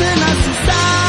Remaja tak